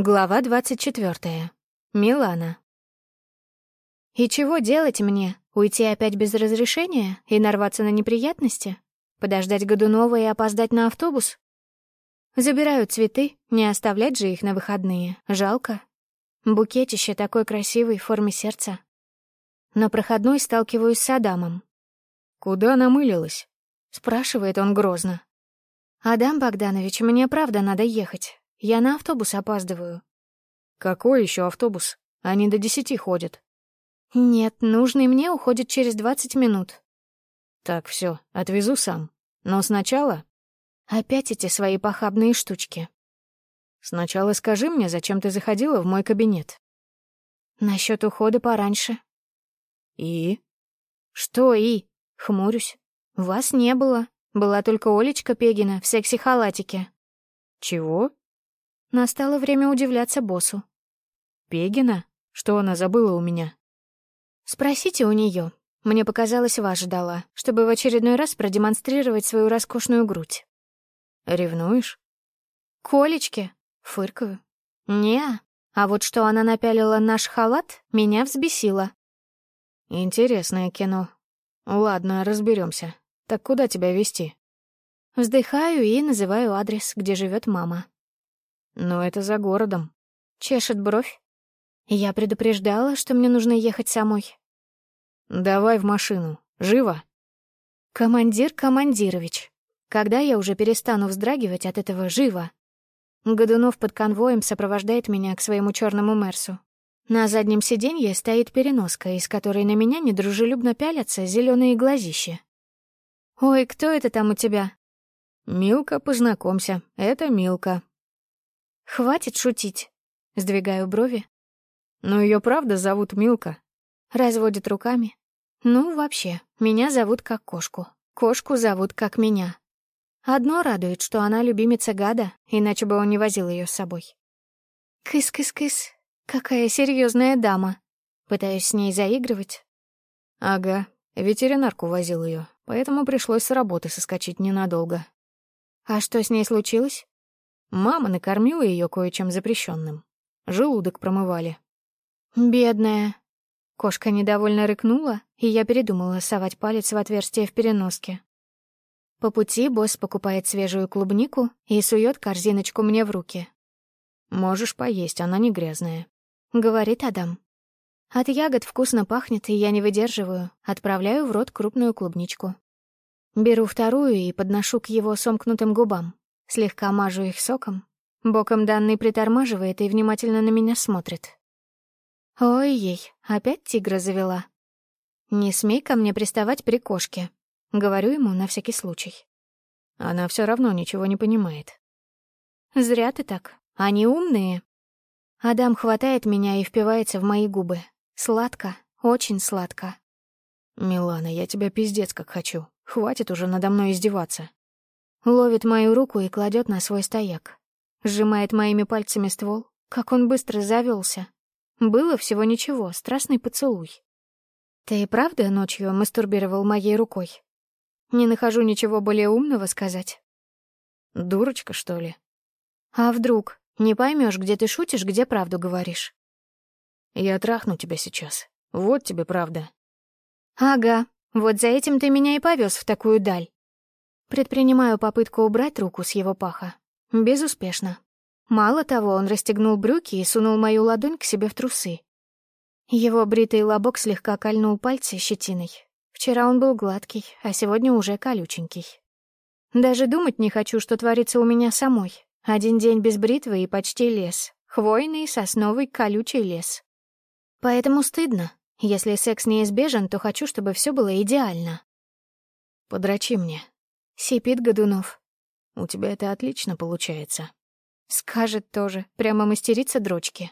Глава 24. Милана. И чего делать мне? Уйти опять без разрешения и нарваться на неприятности? Подождать Годунова и опоздать на автобус? Забираю цветы, не оставлять же их на выходные. Жалко. Букетище такой красивый в форме сердца. На проходной сталкиваюсь с Адамом. «Куда намылилась?» — спрашивает он грозно. «Адам Богданович, мне правда надо ехать. Я на автобус опаздываю. Какой еще автобус? Они до десяти ходят. Нет, нужный мне уходит через двадцать минут. Так, все, отвезу сам. Но сначала... Опять эти свои похабные штучки. Сначала скажи мне, зачем ты заходила в мой кабинет. Насчет ухода пораньше. И? Что и? Хмурюсь. Вас не было. Была только Олечка Пегина в секси-халатике. Чего? Настало время удивляться боссу. «Пегина? Что она забыла у меня?» «Спросите у нее. Мне показалось, вас ждала, чтобы в очередной раз продемонстрировать свою роскошную грудь». «Ревнуешь?» «Колечки?» — фыркаю. не А вот что она напялила наш халат, меня взбесило». «Интересное кино. Ладно, разберемся. Так куда тебя вести? Вздыхаю и называю адрес, где живет мама. Но это за городом. Чешет бровь. Я предупреждала, что мне нужно ехать самой. Давай в машину. Живо. Командир Командирович. Когда я уже перестану вздрагивать от этого «живо»? Годунов под конвоем сопровождает меня к своему черному Мерсу. На заднем сиденье стоит переноска, из которой на меня недружелюбно пялятся зеленые глазища. «Ой, кто это там у тебя?» «Милка, познакомься, это Милка», «Хватит шутить», — сдвигаю брови. «Но ее правда зовут Милка?» Разводит руками. «Ну, вообще, меня зовут как кошку. Кошку зовут как меня. Одно радует, что она любимица гада, иначе бы он не возил ее с собой. Кыс-кыс-кыс, какая серьезная дама. Пытаюсь с ней заигрывать. Ага, ветеринарку возил ее, поэтому пришлось с работы соскочить ненадолго. А что с ней случилось? Мама накормила ее кое-чем запрещенным. Желудок промывали. «Бедная». Кошка недовольно рыкнула, и я передумала совать палец в отверстие в переноске. По пути босс покупает свежую клубнику и сует корзиночку мне в руки. «Можешь поесть, она не грязная», — говорит Адам. От ягод вкусно пахнет, и я не выдерживаю, отправляю в рот крупную клубничку. Беру вторую и подношу к его сомкнутым губам. Слегка мажу их соком. Боком данный притормаживает и внимательно на меня смотрит. Ой-ей, опять тигра завела. Не смей ко мне приставать при кошке. Говорю ему на всякий случай. Она все равно ничего не понимает. Зря ты так. Они умные. Адам хватает меня и впивается в мои губы. Сладко, очень сладко. «Милана, я тебя пиздец как хочу. Хватит уже надо мной издеваться». Ловит мою руку и кладет на свой стояк. Сжимает моими пальцами ствол. Как он быстро завелся. Было всего ничего, страстный поцелуй. Ты правда ночью мастурбировал моей рукой? Не нахожу ничего более умного сказать. Дурочка, что ли? А вдруг? Не поймешь, где ты шутишь, где правду говоришь. Я трахну тебя сейчас. Вот тебе правда. Ага, вот за этим ты меня и повез в такую даль. Предпринимаю попытку убрать руку с его паха. Безуспешно. Мало того, он расстегнул брюки и сунул мою ладонь к себе в трусы. Его бритый лобок слегка кольнул пальцы щетиной. Вчера он был гладкий, а сегодня уже колюченький. Даже думать не хочу, что творится у меня самой. Один день без бритвы и почти лес. Хвойный, сосновый, колючий лес. Поэтому стыдно. Если секс неизбежен, то хочу, чтобы все было идеально. «Подрачи мне», Сипит Годунов. «У тебя это отлично получается». Скажет тоже, прямо мастерица дрочки.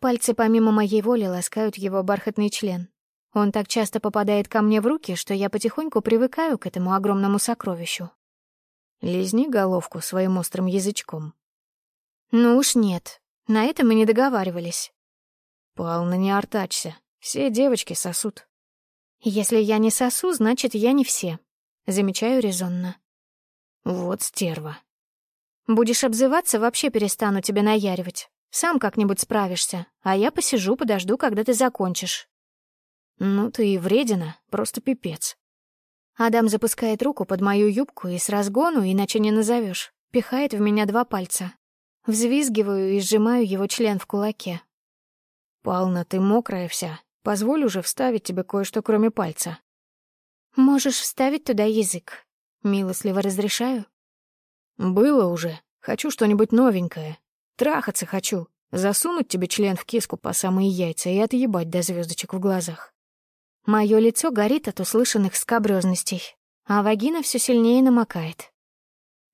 Пальцы помимо моей воли ласкают его бархатный член. Он так часто попадает ко мне в руки, что я потихоньку привыкаю к этому огромному сокровищу. Лизни головку своим острым язычком. Ну уж нет, на это мы не договаривались. Полно не артачься, все девочки сосут. Если я не сосу, значит, я не все. Замечаю резонно. Вот стерва. Будешь обзываться, вообще перестану тебя наяривать. Сам как-нибудь справишься, а я посижу, подожду, когда ты закончишь». «Ну ты и вредина, просто пипец». Адам запускает руку под мою юбку и с разгону, иначе не назовешь, пихает в меня два пальца. Взвизгиваю и сжимаю его член в кулаке. «Пална, ты мокрая вся. Позволь уже вставить тебе кое-что, кроме пальца». «Можешь вставить туда язык. Милостливо разрешаю?» «Было уже. Хочу что-нибудь новенькое. Трахаться хочу. Засунуть тебе член в киску по самые яйца и отъебать до звездочек в глазах». Мое лицо горит от услышанных скабрёзностей, а вагина все сильнее намокает.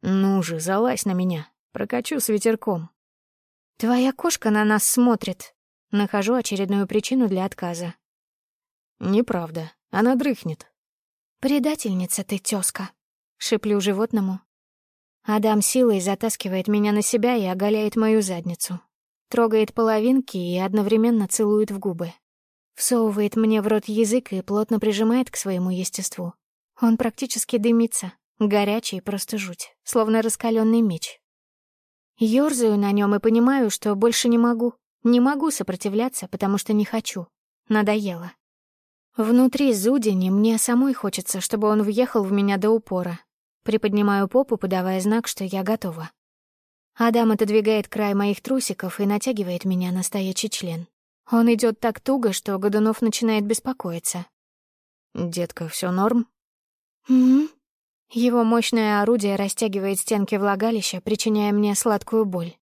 «Ну же, залазь на меня. Прокачу с ветерком». «Твоя кошка на нас смотрит». Нахожу очередную причину для отказа. «Неправда. Она дрыхнет». «Предательница ты, тёзка», — шиплю животному. Адам силой затаскивает меня на себя и оголяет мою задницу. Трогает половинки и одновременно целует в губы. Всовывает мне в рот язык и плотно прижимает к своему естеству. Он практически дымится, горячий, просто жуть, словно раскаленный меч. Ёрзаю на нем и понимаю, что больше не могу. Не могу сопротивляться, потому что не хочу. Надоело. Внутри зудени мне самой хочется, чтобы он въехал в меня до упора. Приподнимаю попу, подавая знак, что я готова. Адам отодвигает край моих трусиков и натягивает меня на стоячий член. Он идет так туго, что Годунов начинает беспокоиться. «Детка, все норм?» «Угу». Его мощное орудие растягивает стенки влагалища, причиняя мне сладкую боль.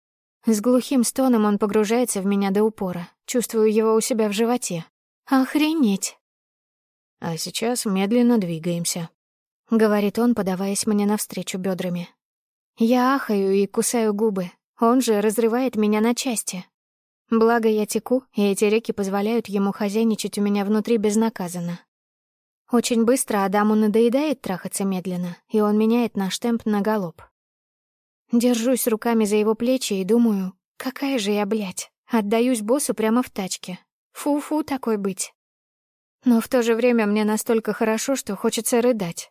С глухим стоном он погружается в меня до упора. Чувствую его у себя в животе. Охренеть. А сейчас медленно двигаемся. Говорит он, подаваясь мне навстречу бедрами. Я ахаю и кусаю губы. Он же разрывает меня на части. Благо я теку, и эти реки позволяют ему хозяйничать у меня внутри безнаказанно. Очень быстро Адаму надоедает трахаться медленно, и он меняет наш темп на галоп. Держусь руками за его плечи и думаю, какая же я, блядь, отдаюсь боссу прямо в тачке. Фу-фу такой быть. Но в то же время мне настолько хорошо, что хочется рыдать.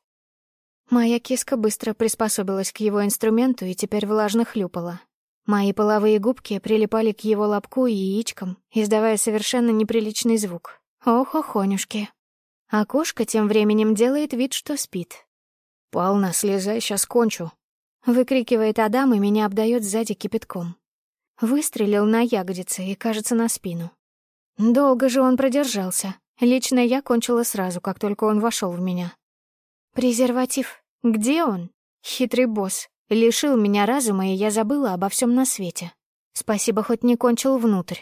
Моя киска быстро приспособилась к его инструменту и теперь влажно хлюпала. Мои половые губки прилипали к его лобку и яичкам, издавая совершенно неприличный звук. Ох, охонюшки. А кошка тем временем делает вид, что спит. «Пална, слезай, сейчас кончу», — выкрикивает Адам и меня обдает сзади кипятком. Выстрелил на ягодицы и, кажется, на спину. Долго же он продержался. Лично я кончила сразу, как только он вошел в меня. Презерватив. Где он? Хитрый босс. Лишил меня разума, и я забыла обо всем на свете. Спасибо, хоть не кончил внутрь.